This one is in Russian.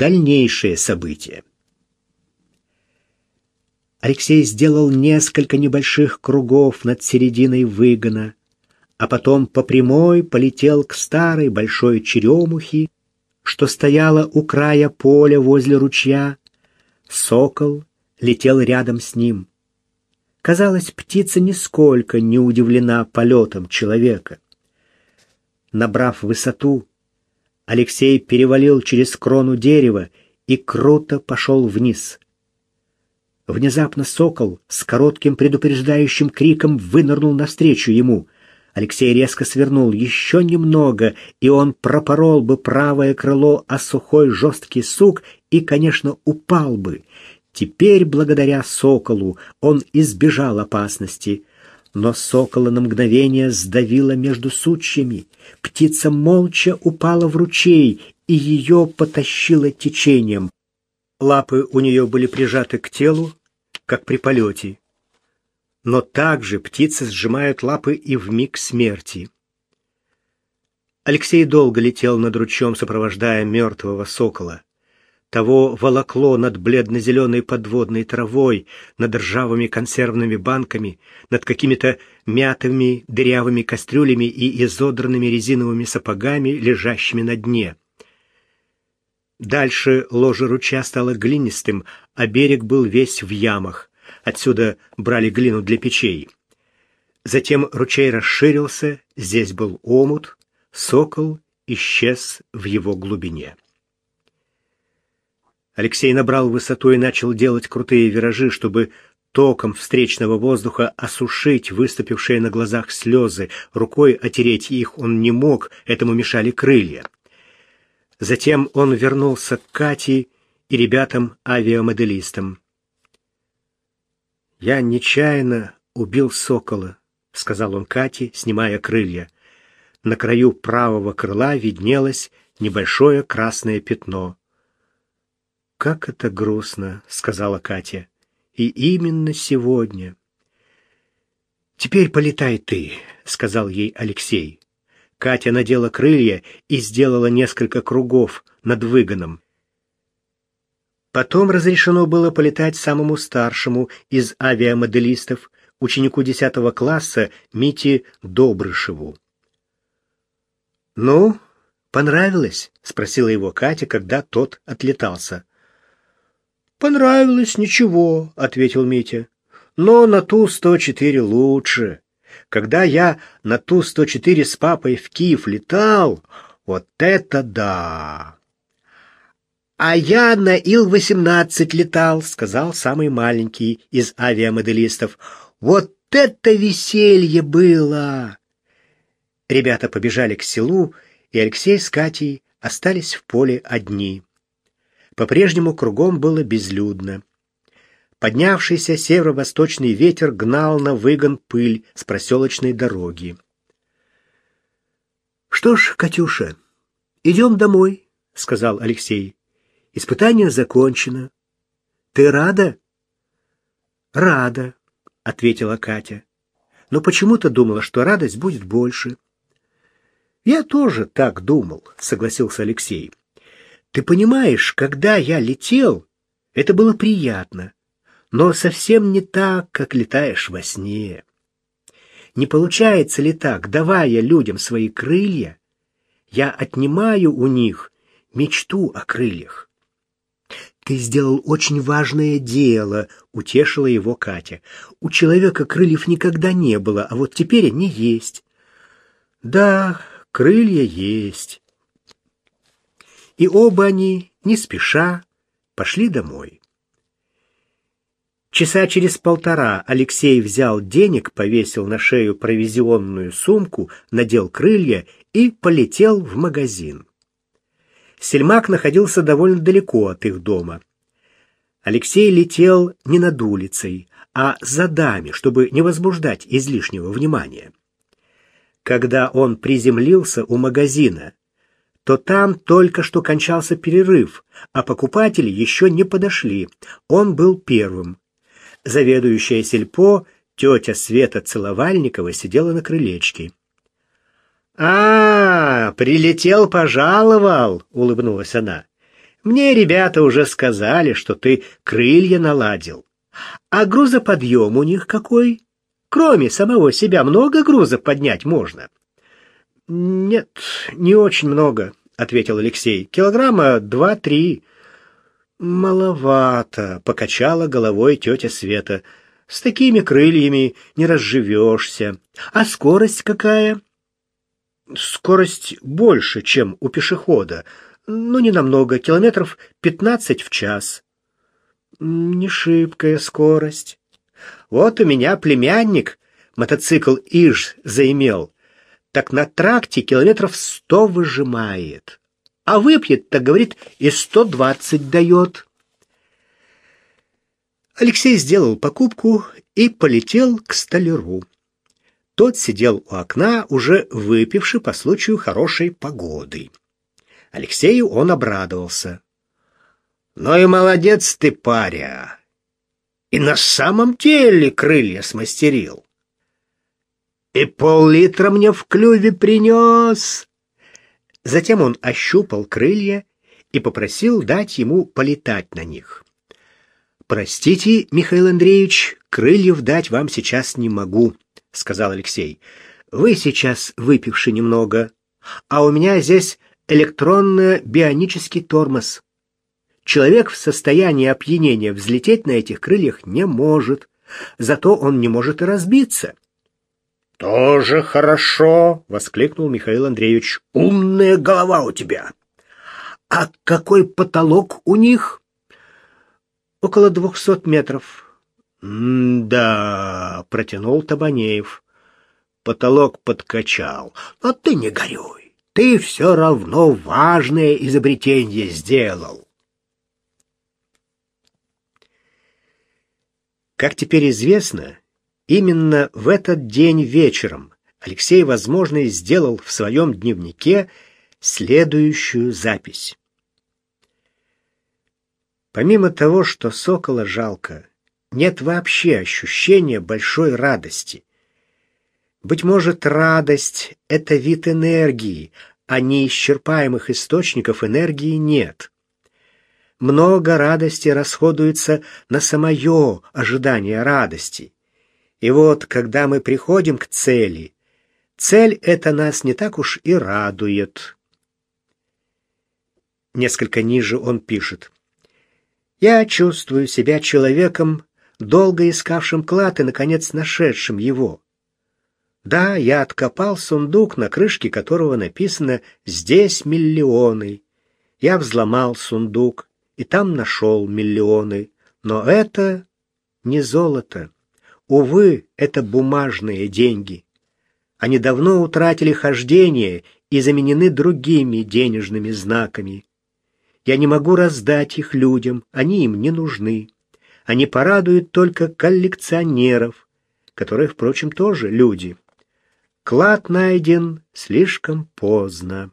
дальнейшие события. Алексей сделал несколько небольших кругов над серединой выгона, а потом по прямой полетел к старой большой черемухе, что стояла у края поля возле ручья. Сокол летел рядом с ним. Казалось, птица нисколько не удивлена полетом человека. Набрав высоту, Алексей перевалил через крону дерева и круто пошел вниз. Внезапно сокол с коротким предупреждающим криком вынырнул навстречу ему. Алексей резко свернул еще немного, и он пропорол бы правое крыло о сухой жесткий сук и, конечно, упал бы. Теперь, благодаря соколу, он избежал опасности. Но сокола на мгновение сдавило между сучьями. Птица молча упала в ручей, и ее потащило течением. Лапы у нее были прижаты к телу, как при полете. Но также птицы сжимают лапы и в миг смерти. Алексей долго летел над ручьем, сопровождая мертвого сокола. Того волокло над бледно-зеленой подводной травой, над ржавыми консервными банками, над какими-то мятыми дырявыми кастрюлями и изодранными резиновыми сапогами, лежащими на дне. Дальше ложе ручья стало глинистым, а берег был весь в ямах. Отсюда брали глину для печей. Затем ручей расширился, здесь был омут, сокол исчез в его глубине. Алексей набрал высоту и начал делать крутые виражи, чтобы током встречного воздуха осушить выступившие на глазах слезы. Рукой отереть их он не мог, этому мешали крылья. Затем он вернулся к Кате и ребятам-авиамоделистам. «Я нечаянно убил сокола», — сказал он Кате, снимая крылья. На краю правого крыла виднелось небольшое красное пятно. «Как это грустно», — сказала Катя. «И именно сегодня». «Теперь полетай ты», — сказал ей Алексей. Катя надела крылья и сделала несколько кругов над выгоном. Потом разрешено было полетать самому старшему из авиамоделистов, ученику 10 класса Мите Добрышеву. «Ну, понравилось?» — спросила его Катя, когда тот отлетался. «Понравилось, ничего», — ответил Митя. «Но на Ту-104 лучше. Когда я на Ту-104 с папой в Киев летал, вот это да! А я на Ил-18 летал, сказал самый маленький из авиамоделистов. Вот это веселье было! Ребята побежали к селу, и Алексей с Катей остались в поле одни. По-прежнему кругом было безлюдно. Поднявшийся северо-восточный ветер гнал на выгон пыль с проселочной дороги. «Что ж, Катюша, идем домой», — сказал Алексей. «Испытание закончено. Ты рада?» «Рада», — ответила Катя. «Но почему-то думала, что радость будет больше». «Я тоже так думал», — согласился Алексей. «Ты понимаешь, когда я летел, это было приятно но совсем не так, как летаешь во сне. Не получается ли так, давая людям свои крылья, я отнимаю у них мечту о крыльях? Ты сделал очень важное дело, утешила его Катя. У человека крыльев никогда не было, а вот теперь они есть. Да, крылья есть. И оба они, не спеша, пошли домой. Часа через полтора Алексей взял денег, повесил на шею провизионную сумку, надел крылья и полетел в магазин. Сельмак находился довольно далеко от их дома. Алексей летел не над улицей, а за дами, чтобы не возбуждать излишнего внимания. Когда он приземлился у магазина, то там только что кончался перерыв, а покупатели еще не подошли. Он был первым. Заведующая сельпо, тетя Света Целовальникова, сидела на крылечке. «А, прилетел, пожаловал!» — улыбнулась она. Мне ребята уже сказали, что ты крылья наладил. А грузоподъем у них какой? Кроме самого себя много груза поднять можно? Нет, не очень много, ответил Алексей. Килограмма два-три. Маловато, покачала головой тетя Света. С такими крыльями не разживешься. А скорость какая? Скорость больше, чем у пешехода. Ну, не намного, километров пятнадцать в час. Не шибкая скорость. Вот у меня племянник мотоцикл Иж заимел. Так на тракте километров сто выжимает. А выпьет, так говорит, и сто двадцать дает. Алексей сделал покупку и полетел к столяру. Тот сидел у окна, уже выпивший по случаю хорошей погоды. Алексею он обрадовался. «Ну и молодец ты, паря! И на самом деле крылья смастерил. И пол-литра мне в клюве принес!» Затем он ощупал крылья и попросил дать ему полетать на них. «Простите, Михаил Андреевич, крыльев дать вам сейчас не могу», — сказал Алексей. «Вы сейчас выпивши немного, а у меня здесь электронно-бионический тормоз. Человек в состоянии опьянения взлететь на этих крыльях не может, зато он не может и разбиться». «Тоже хорошо!» — воскликнул Михаил Андреевич. «Умная голова у тебя!» «А какой потолок у них?» около двухсот метров. «Да», — протянул Табанеев. Потолок подкачал. «А ты не горюй, ты все равно важное изобретение сделал». Как теперь известно, именно в этот день вечером Алексей, возможно, сделал в своем дневнике следующую запись. Помимо того, что сокола жалко, нет вообще ощущения большой радости. Быть может, радость — это вид энергии, а неисчерпаемых источников энергии нет. Много радости расходуется на самое ожидание радости. И вот, когда мы приходим к цели, цель эта нас не так уж и радует. Несколько ниже он пишет. Я чувствую себя человеком, долго искавшим клад и, наконец, нашедшим его. Да, я откопал сундук, на крышке которого написано «Здесь миллионы». Я взломал сундук, и там нашел миллионы. Но это не золото. Увы, это бумажные деньги. Они давно утратили хождение и заменены другими денежными знаками. Я не могу раздать их людям, они им не нужны. Они порадуют только коллекционеров, которые, впрочем, тоже люди. Клад найден слишком поздно.